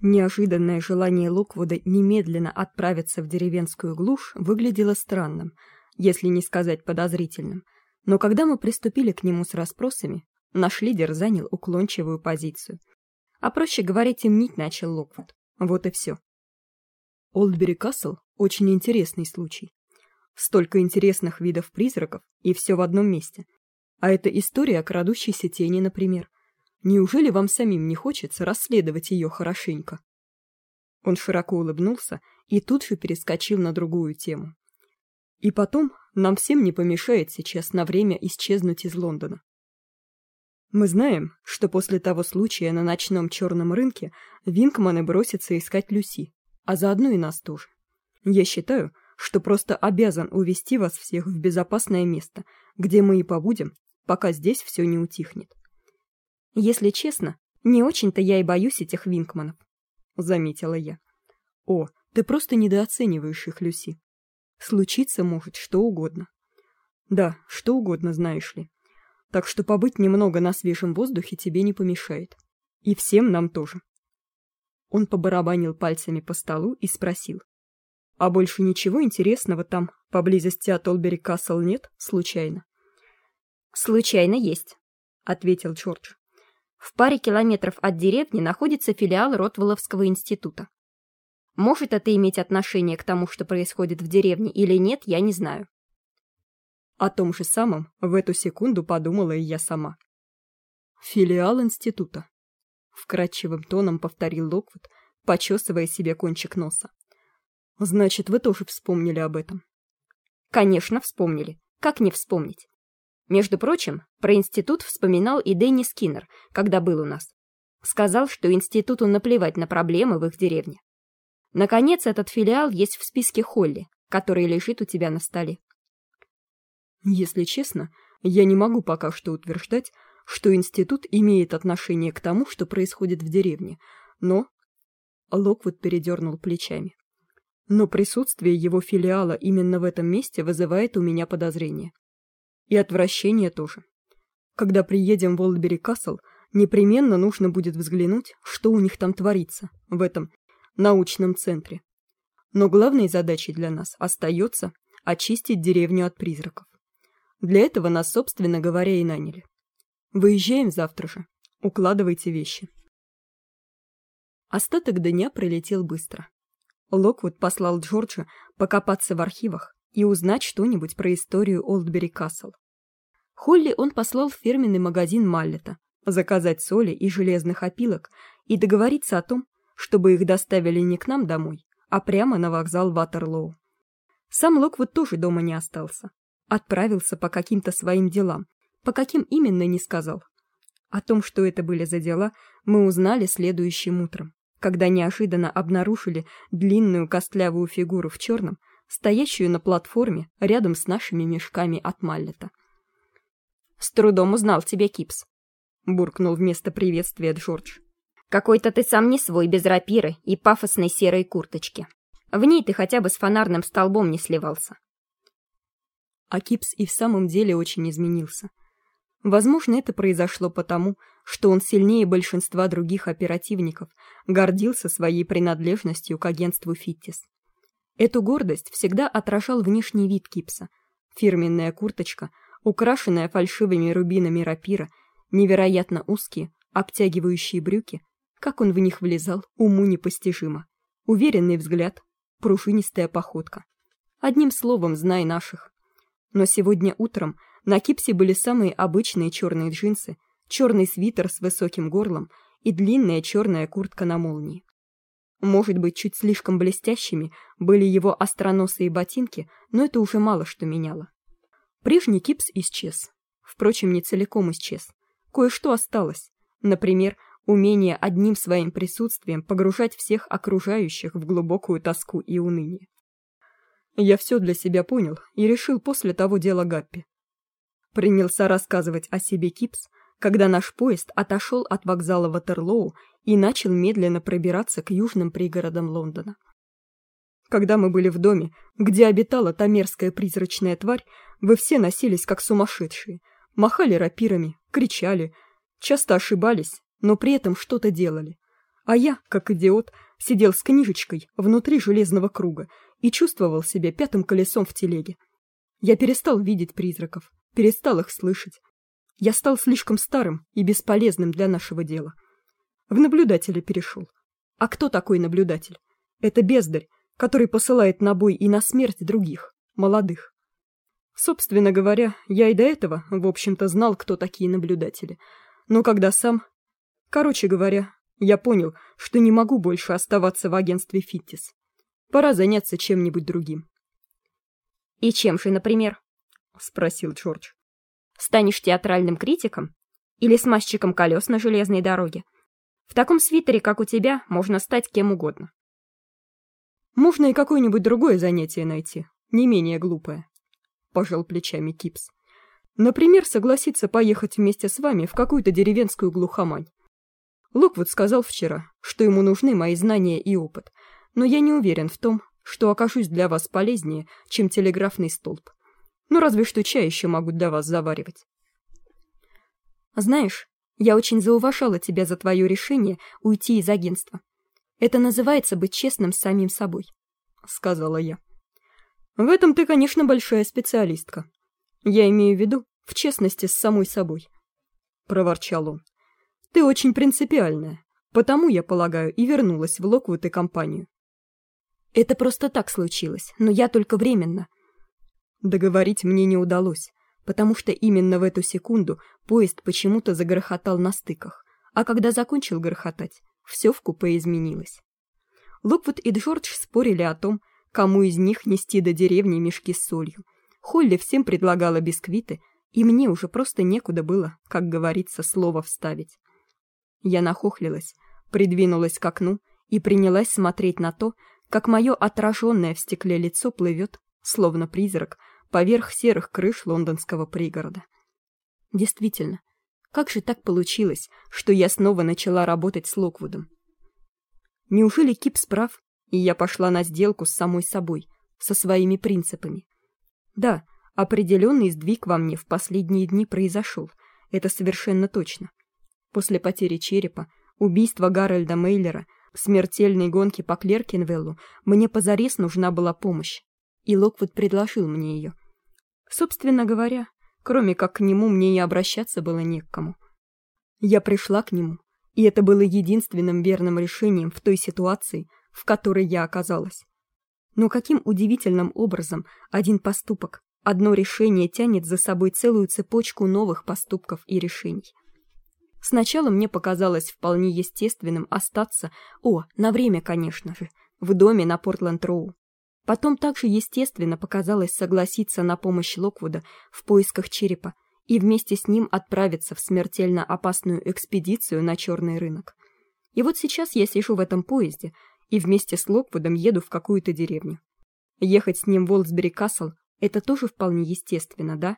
Неожиданное желание Локвуда немедленно отправиться в деревенскую глушь выглядело странным, если не сказать подозрительным. Но когда мы приступили к нему с расспросами, наш лидер занял уклончивую позицию. А проще говоря, темнить начал Локвуд. Вот и все. Олдбери Касл — очень интересный случай. Столько интересных видов призраков, и все в одном месте. А это история о крадущейся тени, например. Неужели вам самим не хочется расследовать ее хорошенько? Он широко улыбнулся и тут же перескочил на другую тему. И потом, нам всем не помешает сейчас на время исчезнуть из Лондона. Мы знаем, что после того случая на ночном черном рынке Винкманы бросятся искать Люси, а заодно и нас тоже. Я считаю, что просто обязан увести вас всех в безопасное место, где мы и побудем, пока здесь все не утихнет. Если честно, не очень-то я и боюсь этих Винкманов, заметила я. О, ты просто недооцениваешь их, Люси. Случиться может что угодно. Да, что угодно, знаешь ли. Так что побыть немного на свежем воздухе тебе не помешает. И всем нам тоже. Он побарабанил пальцами по столу и спросил: "А больше ничего интересного там поблизости от Олбери Касл нет, случайно?" "Случайно есть", ответил Джордж. В паре километров от деревни находится филиал Ротвелловского института. Может это иметь отношение к тому, что происходит в деревне или нет, я не знаю. О том же самом в эту секунду подумала и я сама. Филиал института. Вкрадчивым тоном повторил Локвуд, почесывая себе кончик носа. Значит, вы тоже вспомнили об этом. Конечно, вспомнили. Как не вспомнить? Между прочим, про институт вспоминал и Дэнни Скиннер, когда был у нас. Сказал, что институту наплевать на проблемы в их деревне. Наконец, этот филиал есть в списке Холли, который лежит у тебя на столе. Если честно, я не могу пока что утверждать, что институт имеет отношение к тому, что происходит в деревне, но Локвуд передернул плечами. Но присутствие его филиала именно в этом месте вызывает у меня подозрения. И отвращение тоже. Когда приедем в Олдбери Касл, непременно нужно будет взглянуть, что у них там творится, в этом научном центре. Но главной задачей для нас остается очистить деревню от призраков. Для этого нас, собственно говоря, и наняли. Выезжаем завтра же. Укладывайте вещи. Остаток дня пролетел быстро. Локвуд послал Джорджа покопаться в архивах, и узнать что-нибудь про историю Олдбери Касл. Холли он послал в фирменный магазин Маллета заказать соли и железных опилок и договориться о том, чтобы их доставили не к нам домой, а прямо на вокзал Ватерлоу. Сам Локвуд тоже дома не остался. Отправился по каким-то своим делам, по каким именно не сказал. О том, что это были за дела, мы узнали следующим утром, когда неожиданно обнаружили длинную костлявую фигуру в черном, стоящую на платформе рядом с нашими мешками от Маллета. С трудом узнал тебя, Кипс, буркнул вместо приветствия Джордж. Какой-то ты сам не свой без рапиры и пафосной серой курточки. В ней ты хотя бы с фонарным столбом не сливался. А Кипс и в самом деле очень изменился. Возможно, это произошло потому, что он сильнее большинства других оперативников гордился своей принадлежностью к агентству Фиттис. Эту гордость всегда отражал внешний вид Кипса. Фирменная курточка, украшенная фальшивыми рубинами рапира, невероятно узкие, обтягивающие брюки, как он в них влезал, уму непостижимо. Уверенный взгляд, пружинистая походка. Одним словом, знай наших. Но сегодня утром на Кипсе были самые обычные черные джинсы, черный свитер с высоким горлом и длинная черная куртка на молнии. Может быть, чуть слишком блестящими были его остроносые ботинки, но это уже мало что меняло. Прежний кипс исчез. Впрочем, не целиком исчез. Кое-что осталось. Например, умение одним своим присутствием погружать всех окружающих в глубокую тоску и уныние. Я все для себя понял и решил после того дела Гаппи. Принялся рассказывать о себе Кипс, когда наш поезд отошел от вокзала Ватерлоу и начал медленно пробираться к южным пригородам Лондона. Когда мы были в доме, где обитала та мерзкая призрачная тварь, вы все носились как сумасшедшие, махали рапирами, кричали, часто ошибались, но при этом что-то делали. А я, как идиот, сидел с книжечкой внутри железного круга и чувствовал себя пятым колесом в телеге. Я перестал видеть призраков, перестал их слышать. Я стал слишком старым и бесполезным для нашего дела. В наблюдателя перешел. А кто такой наблюдатель? Это бездарь, который посылает на бой и на смерть других, молодых. Собственно говоря, я и до этого, в общем-то, знал, кто такие наблюдатели. Но когда сам... Короче говоря, я понял, что не могу больше оставаться в агентстве Фиттис. Пора заняться чем-нибудь другим. «И чем же, например?» — спросил Джордж. «Станешь театральным критиком? Или смазчиком колес на железной дороге? В таком свитере, как у тебя, можно стать кем угодно». «Можно и какое-нибудь другое занятие найти, не менее глупое», — пожал плечами Кипс. «Например, согласиться поехать вместе с вами в какую-то деревенскую глухомань. Локвуд сказал вчера, что ему нужны мои знания и опыт, но я не уверен в том, что окажусь для вас полезнее, чем телеграфный столб. Ну, разве что чай еще могут для вас заваривать. Знаешь, я очень зауважала тебя за твое решение уйти из агентства. Это называется быть честным с самим собой, — сказала я. В этом ты, конечно, большая специалистка. Я имею в виду в честности с самой собой, — проворчал он. Ты очень принципиальная, потому, я полагаю, и вернулась в Локвуд и компанию. Это просто так случилось, но я только временно. Договорить мне не удалось, потому что именно в эту секунду поезд почему-то загрохотал на стыках, а когда закончил грохотать, все в купе изменилось. Локвуд и Джордж спорили о том, кому из них нести до деревни мешки с солью. Холли всем предлагала бисквиты, и мне уже просто некуда было, как говорится, слово вставить. Я нахохлилась, придвинулась к окну и принялась смотреть на то, как мое отраженное в стекле лицо плывет, словно призрак, поверх серых крыш лондонского пригорода. Действительно, как же так получилось, что я снова начала работать с Локвудом? Неужели Кип справ, и я пошла на сделку с самой собой, со своими принципами? Да, определенный сдвиг во мне в последние дни произошел, это совершенно точно. После потери черепа, убийства Гарольда Мейлера — смертельной гонке по Клеркинвеллу мне позарез нужна была помощь, и Локвуд предложил мне ее. Собственно говоря, кроме как к нему мне и обращаться было не к кому. Я пришла к нему, и это было единственным верным решением в той ситуации, в которой я оказалась. Но каким удивительным образом один поступок, одно решение тянет за собой целую цепочку новых поступков и решений. Сначала мне показалось вполне естественным остаться, о, на время, конечно же, в доме на Портленд-Роу. Потом также естественно показалось согласиться на помощь Локвуда в поисках черепа и вместе с ним отправиться в смертельно опасную экспедицию на черный рынок. И вот сейчас я сижу в этом поезде и вместе с Локвудом еду в какую-то деревню. Ехать с ним в Волсбери-Касл — это тоже вполне естественно, да?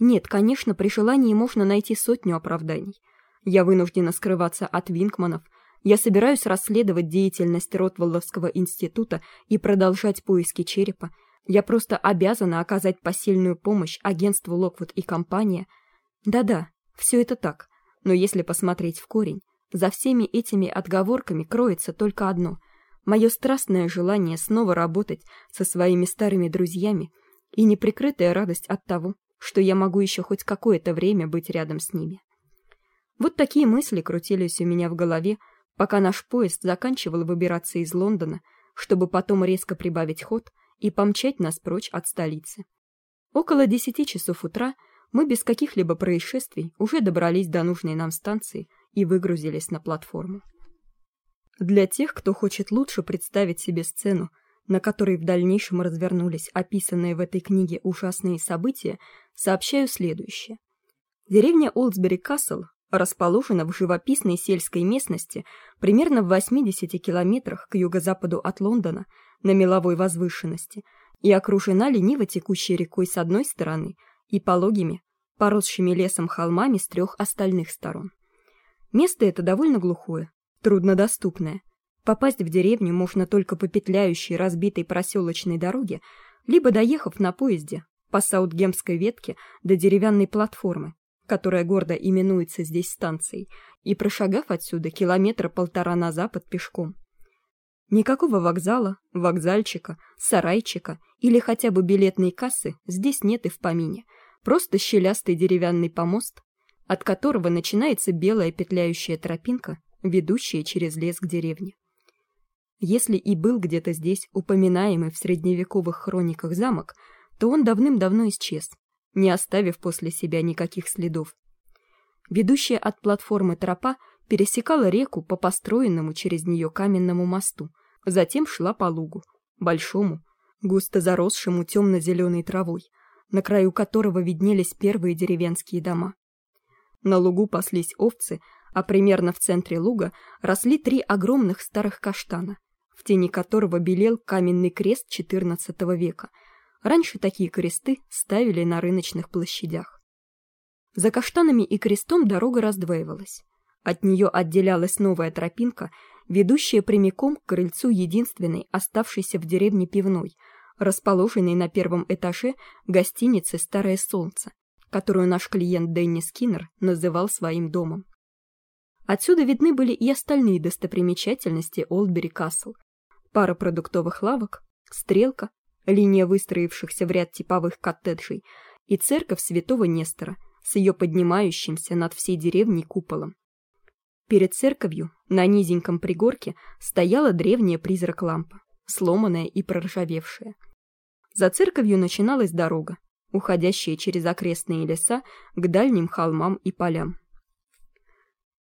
Нет, конечно, при желании можно найти сотню оправданий — я вынуждена скрываться от Винкманов. Я собираюсь расследовать деятельность Ротвелловского института и продолжать поиски черепа. Я просто обязана оказать посильную помощь агентству Локвуд и компания. Да-да, все это так. Но если посмотреть в корень, за всеми этими отговорками кроется только одно — мое страстное желание снова работать со своими старыми друзьями и неприкрытая радость от того, что я могу еще хоть какое-то время быть рядом с ними. Вот такие мысли крутились у меня в голове, пока наш поезд заканчивал выбираться из Лондона, чтобы потом резко прибавить ход и помчать нас прочь от столицы. Около десяти часов утра мы без каких-либо происшествий уже добрались до нужной нам станции и выгрузились на платформу. Для тех, кто хочет лучше представить себе сцену, на которой в дальнейшем развернулись описанные в этой книге ужасные события, сообщаю следующее. Деревня Олдсбери-Касл расположена в живописной сельской местности примерно в 80 километрах к юго-западу от Лондона на меловой возвышенности и окружена лениво текущей рекой с одной стороны и пологими, поросшими лесом холмами с трех остальных сторон. Место это довольно глухое, труднодоступное. Попасть в деревню можно только по петляющей разбитой проселочной дороге, либо доехав на поезде по Саутгемской ветке до деревянной платформы, которая гордо именуется здесь станцией, и прошагав отсюда километра полтора на запад пешком. Никакого вокзала, вокзальчика, сарайчика или хотя бы билетной кассы здесь нет и в помине. Просто щелястый деревянный помост, от которого начинается белая петляющая тропинка, ведущая через лес к деревне. Если и был где-то здесь упоминаемый в средневековых хрониках замок, то он давным-давно исчез, не оставив после себя никаких следов. Ведущая от платформы тропа пересекала реку по построенному через нее каменному мосту, затем шла по лугу, большому, густо заросшему темно-зеленой травой, на краю которого виднелись первые деревенские дома. На лугу паслись овцы, а примерно в центре луга росли три огромных старых каштана, в тени которого белел каменный крест XIV века. Раньше такие кресты ставили на рыночных площадях. За каштанами и крестом дорога раздваивалась. От нее отделялась новая тропинка, ведущая прямиком к крыльцу единственной оставшейся в деревне пивной, расположенной на первом этаже гостиницы «Старое солнце», которую наш клиент Дэнни Скиннер называл своим домом. Отсюда видны были и остальные достопримечательности Олдбери Касл. Пара продуктовых лавок, стрелка, линия выстроившихся в ряд типовых коттеджей и церковь Святого Нестора с ее поднимающимся над всей деревней куполом. Перед церковью на низеньком пригорке стояла древняя призрак-лампа, сломанная и проржавевшая. За церковью начиналась дорога, уходящая через окрестные леса к дальним холмам и полям.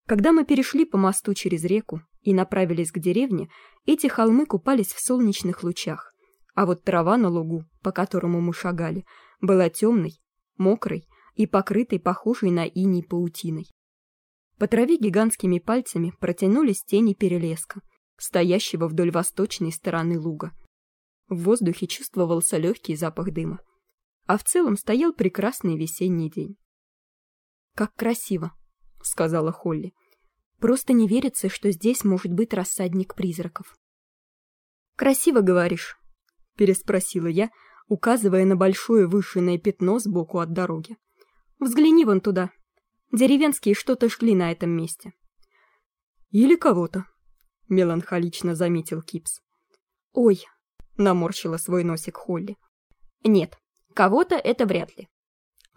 Когда мы перешли по мосту через реку и направились к деревне, эти холмы купались в солнечных лучах, а вот трава на лугу, по которому мы шагали, была темной, мокрой и покрытой похожей на иней паутиной. По траве гигантскими пальцами протянулись тени перелеска, стоящего вдоль восточной стороны луга. В воздухе чувствовался легкий запах дыма. А в целом стоял прекрасный весенний день. «Как красиво!» — сказала Холли. «Просто не верится, что здесь может быть рассадник призраков». «Красиво, говоришь?» — переспросила я, указывая на большое вышенное пятно сбоку от дороги. «Взгляни вон туда, Деревенские что-то шли на этом месте. Или кого-то, меланхолично заметил Кипс. Ой, наморщила свой носик Холли. Нет, кого-то это вряд ли.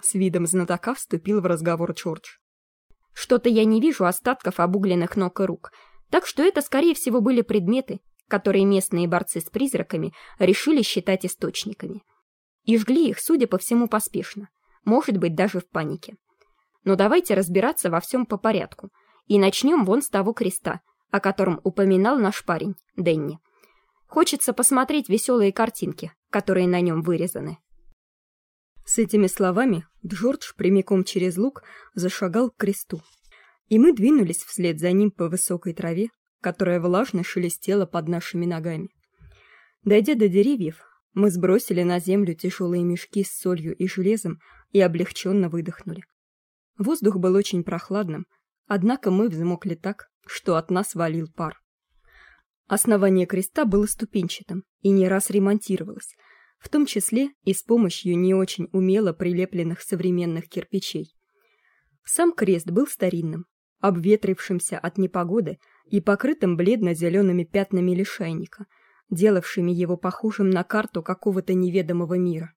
С видом знатока вступил в разговор Джордж. Что-то я не вижу остатков обугленных ног и рук, так что это, скорее всего, были предметы, которые местные борцы с призраками решили считать источниками. И жгли их, судя по всему, поспешно, может быть, даже в панике. Но давайте разбираться во всем по порядку. И начнем вон с того креста, о котором упоминал наш парень, Денни. Хочется посмотреть веселые картинки, которые на нем вырезаны. С этими словами Джордж прямиком через луг зашагал к кресту. И мы двинулись вслед за ним по высокой траве, которая влажно шелестела под нашими ногами. Дойдя до деревьев, мы сбросили на землю тяжелые мешки с солью и железом и облегченно выдохнули. Воздух был очень прохладным, однако мы взмокли так, что от нас валил пар. Основание креста было ступенчатым и не раз ремонтировалось, в том числе и с помощью не очень умело прилепленных современных кирпичей. Сам крест был старинным, обветрившимся от непогоды и покрытым бледно зелеными пятнами лишайника, делавшими его похожим на карту какого-то неведомого мира.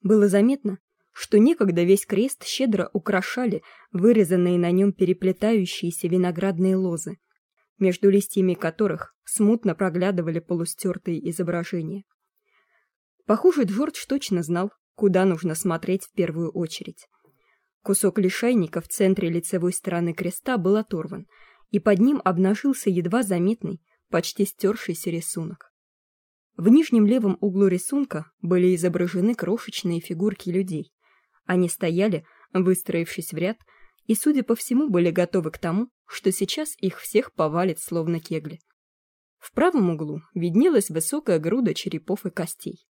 Было заметно, что некогда весь крест щедро украшали вырезанные на нем переплетающиеся виноградные лозы, между листьями которых смутно проглядывали полустертые изображения. Похоже, Джордж точно знал, куда нужно смотреть в первую очередь. Кусок лишайника в центре лицевой стороны креста был оторван, и под ним обнажился едва заметный, почти стершийся рисунок. В нижнем левом углу рисунка были изображены крошечные фигурки людей, они стояли, выстроившись в ряд, и, судя по всему, были готовы к тому, что сейчас их всех повалит словно кегли. В правом углу виднелась высокая груда черепов и костей.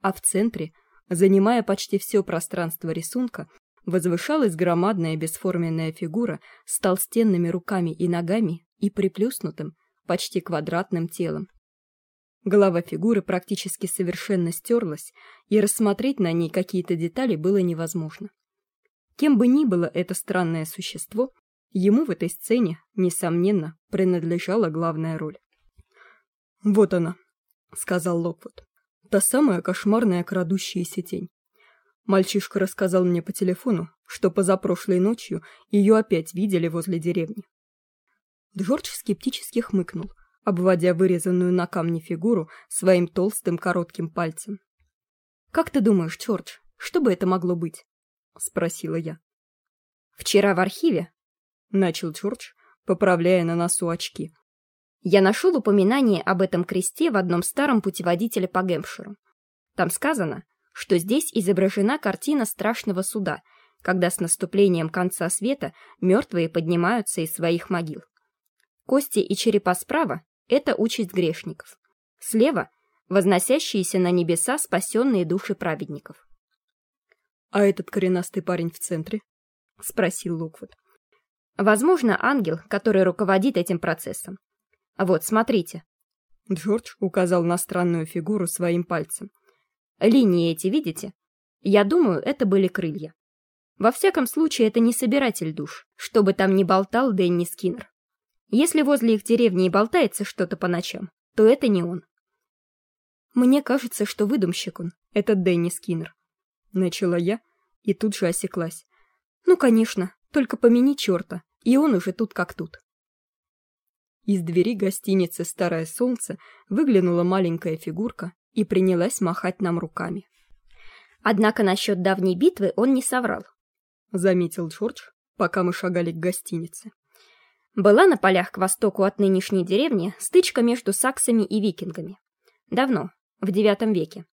А в центре, занимая почти все пространство рисунка, возвышалась громадная бесформенная фигура с толстенными руками и ногами и приплюснутым, почти квадратным телом. Голова фигуры практически совершенно стерлась, и рассмотреть на ней какие-то детали было невозможно. Кем бы ни было это странное существо, ему в этой сцене, несомненно, принадлежала главная роль. «Вот она», — сказал Локвуд. «Та самая кошмарная крадущаяся тень. Мальчишка рассказал мне по телефону, что позапрошлой ночью ее опять видели возле деревни. Джордж скептически хмыкнул, обводя вырезанную на камне фигуру своим толстым коротким пальцем. «Как ты думаешь, Джордж, что бы это могло быть?» — спросила я. «Вчера в архиве», — начал Джордж, поправляя на носу очки. «Я нашел упоминание об этом кресте в одном старом путеводителе по Гэмпширу. Там сказано, что здесь изображена картина страшного суда, когда с наступлением конца света мертвые поднимаются из своих могил. Кости и черепа справа — это участь грешников. Слева — возносящиеся на небеса спасенные души праведников. «А этот коренастый парень в центре?» — спросил Луквуд. «Возможно, ангел, который руководит этим процессом. Вот, смотрите». Джордж указал на странную фигуру своим пальцем — Линии эти видите? Я думаю, это были крылья. Во всяком случае, это не собиратель душ, чтобы там не болтал Дэнни Скиннер. Если возле их деревни и болтается что-то по ночам, то это не он. Мне кажется, что выдумщик он, этот Дэнни Скиннер. Начала я и тут же осеклась. Ну, конечно, только помяни черта, и он уже тут как тут. Из двери гостиницы «Старое солнце» выглянула маленькая фигурка и принялась махать нам руками. Однако насчет давней битвы он не соврал, заметил Джордж, пока мы шагали к гостинице. Была на полях к востоку от нынешней деревни стычка между саксами и викингами. Давно, в девятом веке.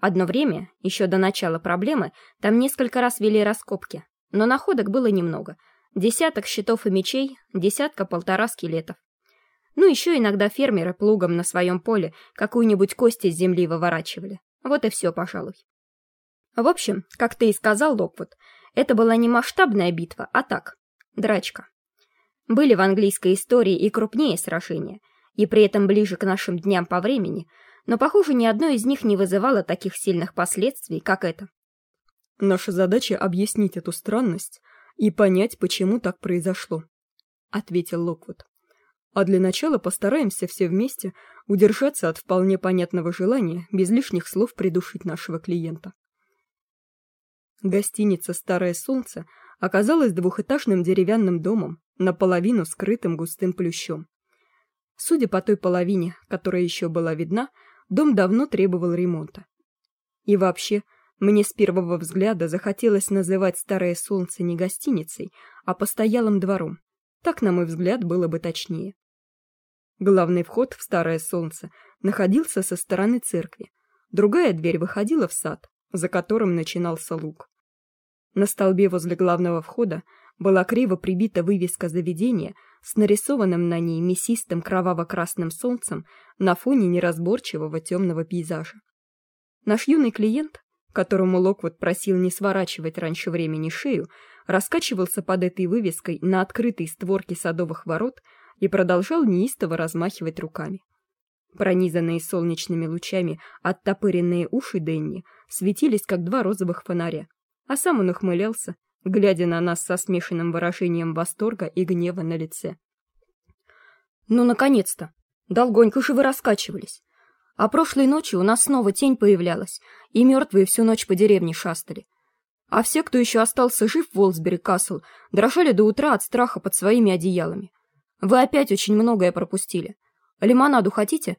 Одно время, еще до начала проблемы, там несколько раз вели раскопки, но находок было немного. Десяток щитов и мечей, десятка-полтора скелетов. Ну, еще иногда фермеры плугом на своем поле какую-нибудь кость из земли выворачивали. Вот и все, пожалуй. В общем, как ты и сказал, Локвуд, это была не масштабная битва, а так, драчка. Были в английской истории и крупнее сражения, и при этом ближе к нашим дням по времени, но, похоже, ни одно из них не вызывало таких сильных последствий, как это. Наша задача — объяснить эту странность и понять, почему так произошло, — ответил Локвуд. А для начала постараемся все вместе удержаться от вполне понятного желания без лишних слов придушить нашего клиента. Гостиница «Старое солнце» оказалась двухэтажным деревянным домом, наполовину скрытым густым плющом. Судя по той половине, которая еще была видна, дом давно требовал ремонта. И вообще, мне с первого взгляда захотелось называть «Старое солнце» не гостиницей, а постоялым двором. Так, на мой взгляд, было бы точнее. Главный вход в Старое Солнце находился со стороны церкви. Другая дверь выходила в сад, за которым начинался луг. На столбе возле главного входа была криво прибита вывеска заведения с нарисованным на ней мясистым кроваво-красным солнцем на фоне неразборчивого темного пейзажа. Наш юный клиент, которому Локвуд просил не сворачивать раньше времени шею, раскачивался под этой вывеской на открытой створке садовых ворот и продолжал неистово размахивать руками. Пронизанные солнечными лучами оттопыренные уши Денни светились, как два розовых фонаря, а сам он ухмылялся, глядя на нас со смешанным выражением восторга и гнева на лице. «Ну, наконец-то! Долгонько же вы раскачивались! А прошлой ночью у нас снова тень появлялась, и мертвые всю ночь по деревне шастали. А все, кто еще остался жив в Волсбери Касл, дрожали до утра от страха под своими одеялами. Вы опять очень многое пропустили. Лимонаду хотите?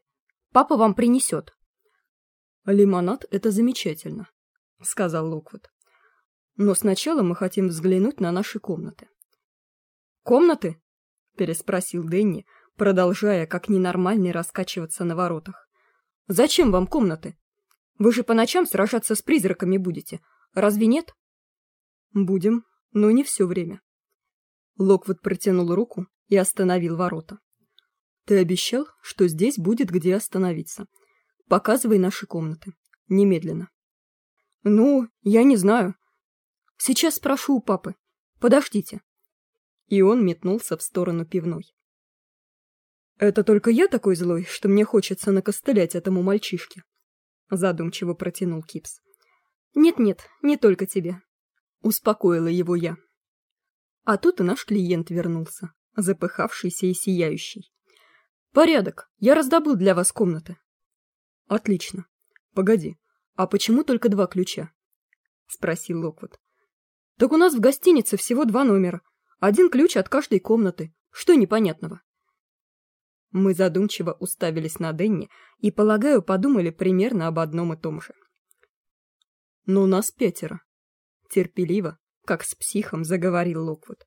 Папа вам принесет. Лимонад — это замечательно, — сказал Локвуд. Но сначала мы хотим взглянуть на наши комнаты. Комнаты? — переспросил Дэнни, продолжая как ненормальный раскачиваться на воротах. Зачем вам комнаты? Вы же по ночам сражаться с призраками будете. Разве нет? Будем, но не все время. Локвуд протянул руку и остановил ворота. Ты обещал, что здесь будет где остановиться. Показывай наши комнаты. Немедленно. Ну, я не знаю. Сейчас спрошу у папы. Подождите. И он метнулся в сторону пивной. Это только я такой злой, что мне хочется накостылять этому мальчишке. Задумчиво протянул Кипс. Нет-нет, не только тебе. Успокоила его я. А тут и наш клиент вернулся, запыхавшийся и сияющий. Порядок, я раздобыл для вас комнаты. Отлично. Погоди, а почему только два ключа? Спросил Локвуд. Так у нас в гостинице всего два номера. Один ключ от каждой комнаты. Что непонятного? Мы задумчиво уставились на Денни и, полагаю, подумали примерно об одном и том же. Но у нас пятеро. Терпеливо, как с психом, заговорил Локвуд.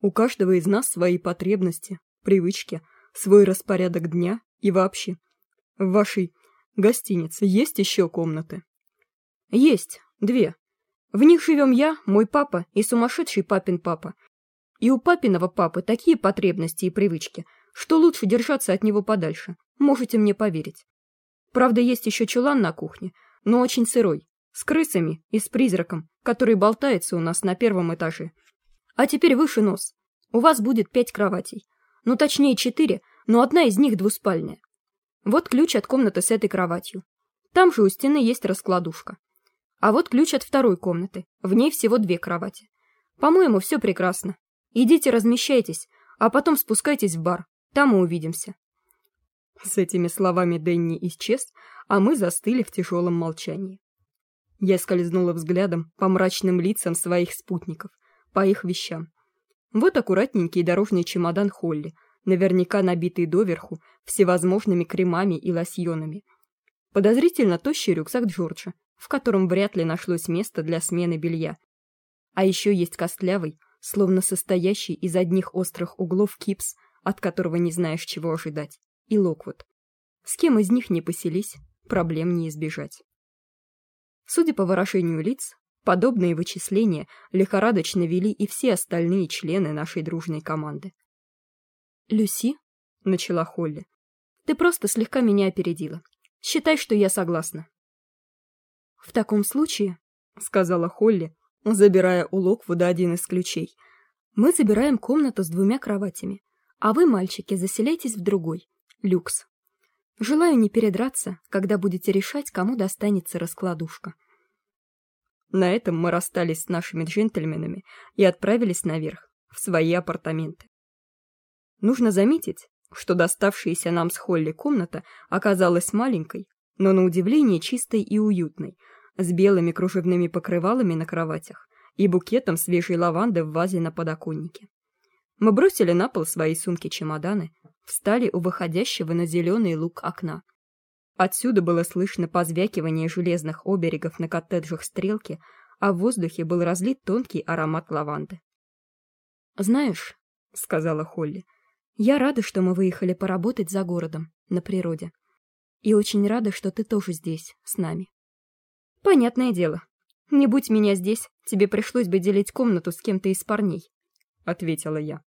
У каждого из нас свои потребности, привычки, свой распорядок дня и вообще. В вашей гостинице есть еще комнаты? Есть, две. В них живем я, мой папа и сумасшедший папин папа. И у папиного папы такие потребности и привычки, что лучше держаться от него подальше. Можете мне поверить. Правда, есть еще чулан на кухне, но очень сырой, с крысами и с призраком, который болтается у нас на первом этаже. А теперь выше нос. У вас будет пять кроватей. Ну, точнее, четыре, но одна из них двуспальная. Вот ключ от комнаты с этой кроватью. Там же у стены есть раскладушка. А вот ключ от второй комнаты. В ней всего две кровати. По-моему, все прекрасно. Идите размещайтесь, а потом спускайтесь в бар. Там мы увидимся. С этими словами Дэнни исчез, а мы застыли в тяжелом молчании. Я скользнула взглядом по мрачным лицам своих спутников, по их вещам. Вот аккуратненький дорожный чемодан Холли, наверняка набитый доверху всевозможными кремами и лосьонами. Подозрительно тощий рюкзак Джорджа, в котором вряд ли нашлось место для смены белья. А еще есть костлявый, словно состоящий из одних острых углов кипс, от которого не знаешь, чего ожидать, и Локвуд. С кем из них не поселись, проблем не избежать. Судя по выражению лиц, подобные вычисления лихорадочно вели и все остальные члены нашей дружной команды. «Люси?» — начала Холли. «Ты просто слегка меня опередила. Считай, что я согласна». «В таком случае», — сказала Холли, забирая у Локвуда один из ключей, «мы забираем комнату с двумя кроватями, а вы, мальчики, заселяйтесь в другой, люкс. Желаю не передраться, когда будете решать, кому достанется раскладушка». На этом мы расстались с нашими джентльменами и отправились наверх, в свои апартаменты. Нужно заметить, что доставшаяся нам с Холли комната оказалась маленькой, но на удивление чистой и уютной, с белыми кружевными покрывалами на кроватях и букетом свежей лаванды в вазе на подоконнике. Мы бросили на пол свои сумки-чемоданы, встали у выходящего на зеленый луг окна. Отсюда было слышно позвякивание железных оберегов на коттеджах стрелки, а в воздухе был разлит тонкий аромат лаванды. «Знаешь», — сказала Холли, — «я рада, что мы выехали поработать за городом, на природе. И очень рада, что ты тоже здесь, с нами. Понятное дело. Не будь меня здесь, тебе пришлось бы делить комнату с кем-то из парней, ответила я.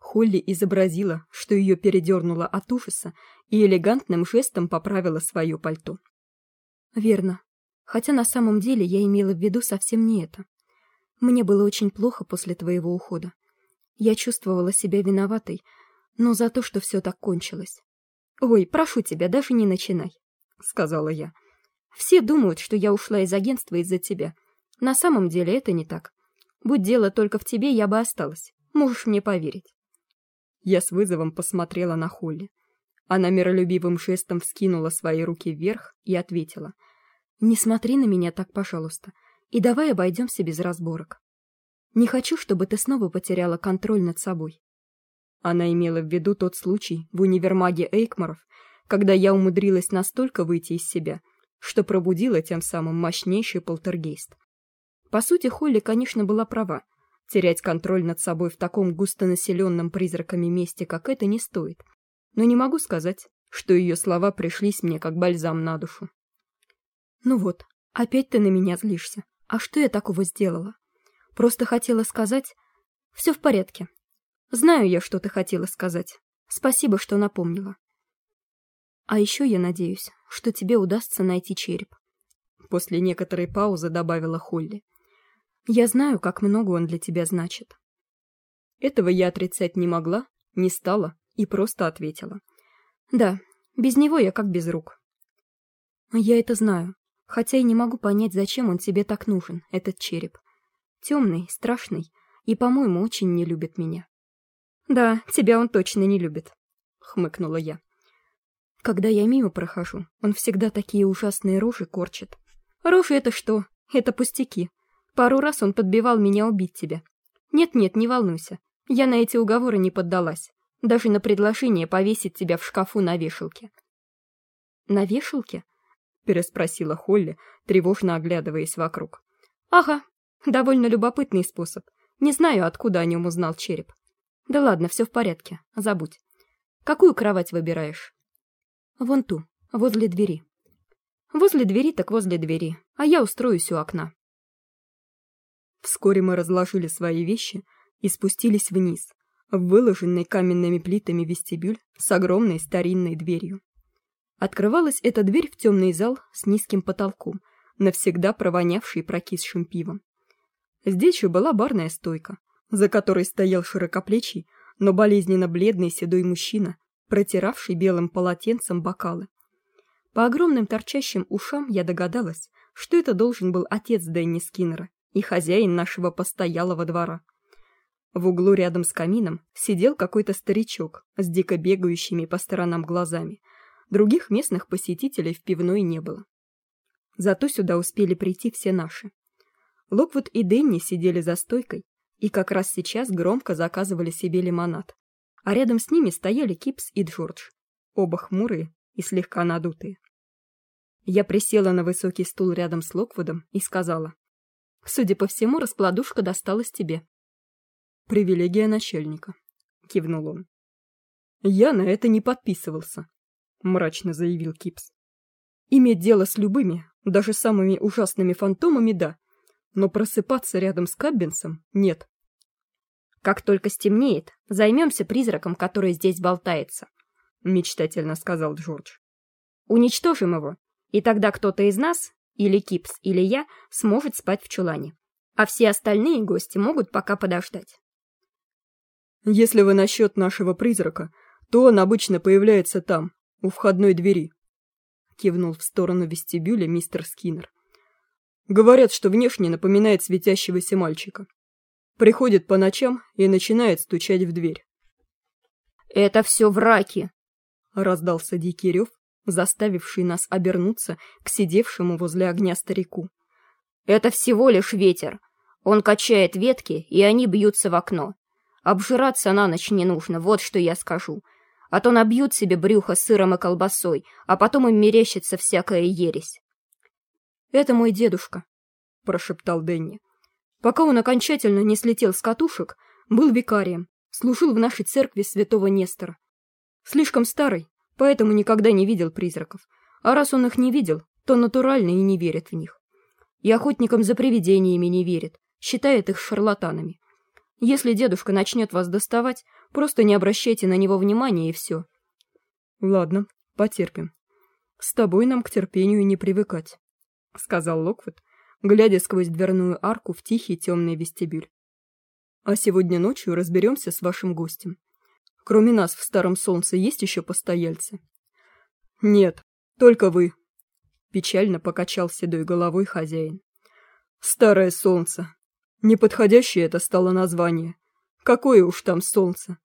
Холли изобразила, что ее передернуло от ужаса, и элегантным жестом поправила свое пальто. Верно. Хотя на самом деле я имела в виду совсем не это. Мне было очень плохо после твоего ухода. Я чувствовала себя виноватой, но за то, что все так кончилось. Ой, прошу тебя, даже не начинай, сказала я. Все думают, что я ушла из агентства из-за тебя. На самом деле это не так. Будь дело только в тебе, я бы осталась. Можешь мне поверить. Я с вызовом посмотрела на Холли. Она миролюбивым жестом вскинула свои руки вверх и ответила: "Не смотри на меня так, пожалуйста, и давай обойдемся без разборок. Не хочу, чтобы ты снова потеряла контроль над собой". Она имела в виду тот случай в универмаге Эйкмаров, когда я умудрилась настолько выйти из себя, что пробудило тем самым мощнейший полтергейст. По сути, Холли, конечно, была права. Терять контроль над собой в таком густонаселенном призраками месте, как это, не стоит. Но не могу сказать, что ее слова пришлись мне как бальзам на душу. Ну вот, опять ты на меня злишься. А что я такого сделала? Просто хотела сказать, все в порядке. Знаю я, что ты хотела сказать. Спасибо, что напомнила. А еще я надеюсь, что тебе удастся найти череп. После некоторой паузы добавила Холли. Я знаю, как много он для тебя значит. Этого я отрицать не могла, не стала и просто ответила. Да, без него я как без рук. Я это знаю, хотя и не могу понять, зачем он тебе так нужен, этот череп. темный, страшный и, по-моему, очень не любит меня. Да, тебя он точно не любит, хмыкнула я. Когда я мимо прохожу, он всегда такие ужасные рожи корчит. Рожи это что? Это пустяки. Пару раз он подбивал меня убить тебя. Нет-нет, не волнуйся. Я на эти уговоры не поддалась. Даже на предложение повесить тебя в шкафу на вешалке. На вешалке? переспросила Холли, тревожно оглядываясь вокруг. Ага, довольно любопытный способ. Не знаю, откуда о нем узнал череп. Да ладно, все в порядке, забудь. Какую кровать выбираешь? Вон ту, возле двери. Возле двери так возле двери, а я устроюсь у окна. Вскоре мы разложили свои вещи и спустились вниз, в выложенный каменными плитами вестибюль с огромной старинной дверью. Открывалась эта дверь в темный зал с низким потолком, навсегда провонявший прокисшим пивом. Здесь же была барная стойка, за которой стоял широкоплечий, но болезненно бледный седой мужчина, протиравший белым полотенцем бокалы. По огромным торчащим ушам я догадалась, что это должен был отец Дэнни Скиннера и хозяин нашего постоялого двора. В углу рядом с камином сидел какой-то старичок с дико бегающими по сторонам глазами. Других местных посетителей в пивной не было. Зато сюда успели прийти все наши. Локвуд и Дэнни сидели за стойкой и как раз сейчас громко заказывали себе лимонад. А рядом с ними стояли Кипс и Джордж, оба хмурые и слегка надутые. Я присела на высокий стул рядом с Локвудом и сказала: "Судя по всему, раскладушка досталась тебе". Привилегия начальника, кивнул он. Я на это не подписывался, мрачно заявил Кипс. Иметь дело с любыми, даже самыми ужасными фантомами, да, но просыпаться рядом с Каббинсом нет. Как только стемнеет, займемся призраком, который здесь болтается, мечтательно сказал Джордж. Уничтожим его, и тогда кто-то из нас, или Кипс, или я, сможет спать в чулане, а все остальные гости могут пока подождать. Если вы насчет нашего призрака, то он обычно появляется там, у входной двери. Кивнул в сторону вестибюля мистер Скиннер. Говорят, что внешне напоминает светящегося мальчика. Приходит по ночам и начинает стучать в дверь. «Это все враки!» — раздался дикий рев, заставивший нас обернуться к сидевшему возле огня старику. «Это всего лишь ветер. Он качает ветки, и они бьются в окно. Обжираться на ночь не нужно, вот что я скажу. А то набьют себе брюхо сыром и колбасой, а потом им мерещится всякая ересь. «Это мой дедушка», — прошептал Дэнни. «Пока он окончательно не слетел с катушек, был викарием, служил в нашей церкви святого Нестора. Слишком старый, поэтому никогда не видел призраков. А раз он их не видел, то натурально и не верит в них. И охотникам за привидениями не верит, считает их шарлатанами. Если дедушка начнет вас доставать, просто не обращайте на него внимания и все. Ладно, потерпим. С тобой нам к терпению не привыкать, сказал Локвуд, глядя сквозь дверную арку в тихий темный вестибюль. А сегодня ночью разберемся с вашим гостем. Кроме нас в Старом Солнце есть еще постояльцы? Нет, только вы. Печально покачал седой головой хозяин. Старое Солнце, Неподходящее это стало название. Какое уж там солнце.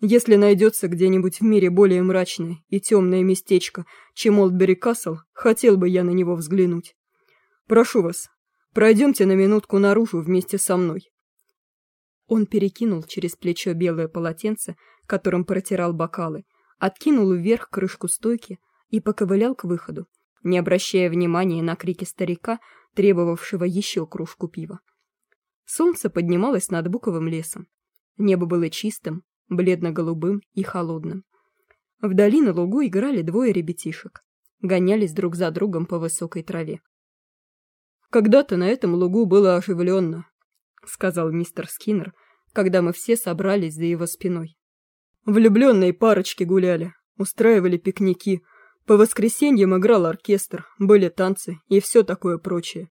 Если найдется где-нибудь в мире более мрачное и темное местечко, чем Олдбери Касл, хотел бы я на него взглянуть. Прошу вас, пройдемте на минутку наружу вместе со мной. Он перекинул через плечо белое полотенце, которым протирал бокалы, откинул вверх крышку стойки и поковылял к выходу, не обращая внимания на крики старика, требовавшего еще кружку пива. Солнце поднималось над буковым лесом. Небо было чистым, бледно-голубым и холодным. Вдали на лугу играли двое ребятишек, гонялись друг за другом по высокой траве. Когда-то на этом лугу было оживленно, сказал мистер Скиннер, когда мы все собрались за его спиной. Влюбленные парочки гуляли, устраивали пикники, по воскресеньям играл оркестр, были танцы и все такое прочее.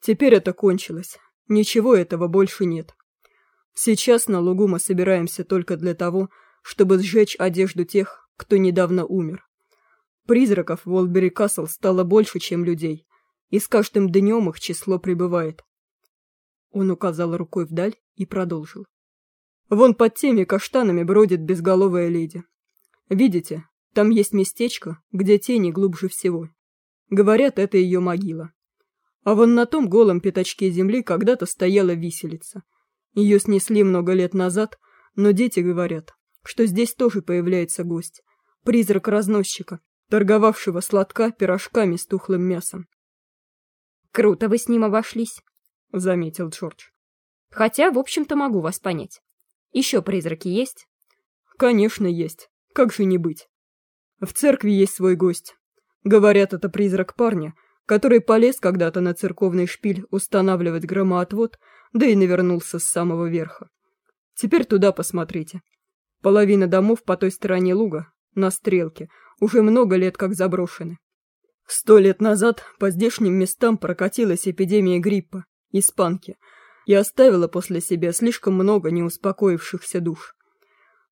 Теперь это кончилось, Ничего этого больше нет. Сейчас на лугу мы собираемся только для того, чтобы сжечь одежду тех, кто недавно умер. Призраков в Уолбери Касл стало больше, чем людей, и с каждым днем их число прибывает. Он указал рукой вдаль и продолжил. Вон под теми каштанами бродит безголовая леди. Видите, там есть местечко, где тени глубже всего. Говорят, это ее могила. А вон на том голом пятачке земли когда-то стояла виселица. Ее снесли много лет назад, но дети говорят, что здесь тоже появляется гость. Призрак разносчика, торговавшего сладка пирожками с тухлым мясом. «Круто вы с ним обошлись», — заметил Джордж. «Хотя, в общем-то, могу вас понять. Еще призраки есть?» «Конечно, есть. Как же не быть? В церкви есть свой гость. Говорят, это призрак парня, который полез когда-то на церковный шпиль устанавливать громоотвод, да и навернулся с самого верха. Теперь туда посмотрите. Половина домов по той стороне луга, на стрелке, уже много лет как заброшены. Сто лет назад по здешним местам прокатилась эпидемия гриппа, испанки, и оставила после себя слишком много неуспокоившихся душ.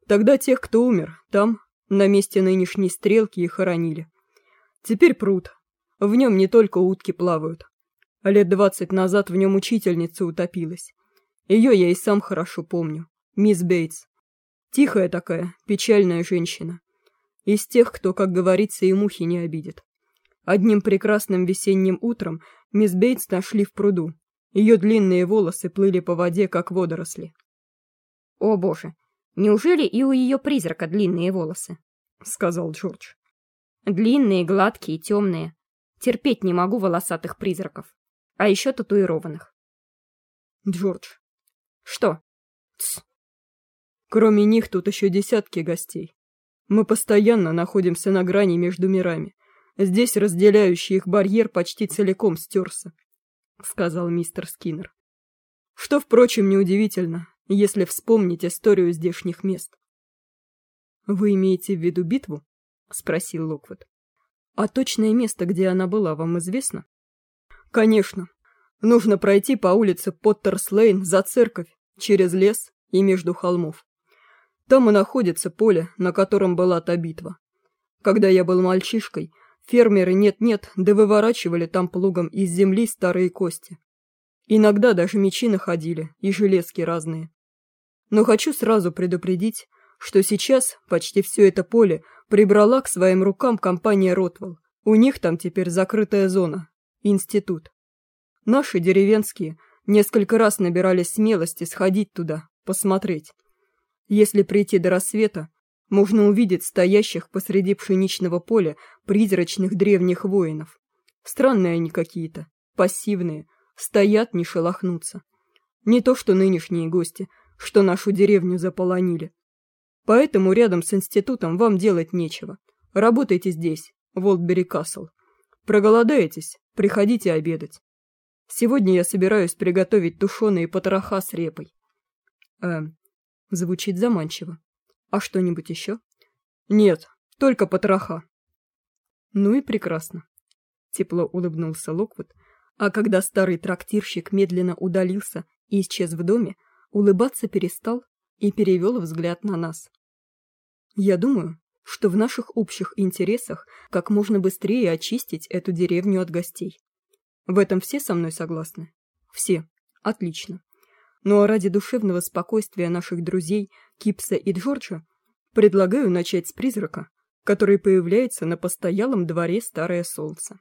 Тогда тех, кто умер, там, на месте нынешней стрелки, и хоронили. Теперь пруд. В нем не только утки плавают. А лет двадцать назад в нем учительница утопилась. Ее я и сам хорошо помню. Мисс Бейтс. Тихая такая, печальная женщина. Из тех, кто, как говорится, и мухи не обидит. Одним прекрасным весенним утром мисс Бейтс нашли в пруду. Ее длинные волосы плыли по воде, как водоросли. «О боже, неужели и у ее призрака длинные волосы?» — сказал Джордж. «Длинные, гладкие, темные. Терпеть не могу волосатых призраков. А еще татуированных». «Джордж». «Что?» «Тсс. Кроме них тут еще десятки гостей. Мы постоянно находимся на грани между мирами. Здесь разделяющий их барьер почти целиком стерся, — сказал мистер Скиннер. Что, впрочем, неудивительно, если вспомнить историю здешних мест. «Вы имеете в виду битву?» — спросил Локвуд. «А точное место, где она была, вам известно?» «Конечно. Нужно пройти по улице Поттерс-Лейн за церковь, через лес и между холмов. Там и находится поле, на котором была та битва. Когда я был мальчишкой, Фермеры нет-нет, да выворачивали там плугом из земли старые кости. Иногда даже мечи находили и железки разные. Но хочу сразу предупредить, что сейчас почти все это поле прибрала к своим рукам компания Ротвелл. У них там теперь закрытая зона, институт. Наши деревенские несколько раз набирались смелости сходить туда, посмотреть. Если прийти до рассвета, можно увидеть стоящих посреди пшеничного поля призрачных древних воинов. Странные они какие-то, пассивные, стоят, не шелохнутся. Не то что нынешние гости, что нашу деревню заполонили. Поэтому рядом с институтом вам делать нечего. Работайте здесь, в Олдбери Касл. Проголодаетесь, приходите обедать. Сегодня я собираюсь приготовить тушеные потроха с репой. Э, звучит заманчиво. А что-нибудь еще? Нет, только потроха. Ну и прекрасно. Тепло улыбнулся Локвуд, а когда старый трактирщик медленно удалился и исчез в доме, улыбаться перестал и перевел взгляд на нас. Я думаю, что в наших общих интересах как можно быстрее очистить эту деревню от гостей. В этом все со мной согласны? Все. Отлично. Ну а ради душевного спокойствия наших друзей Кипса и Джорджа предлагаю начать с призрака, который появляется на постоялом дворе Старое Солнце.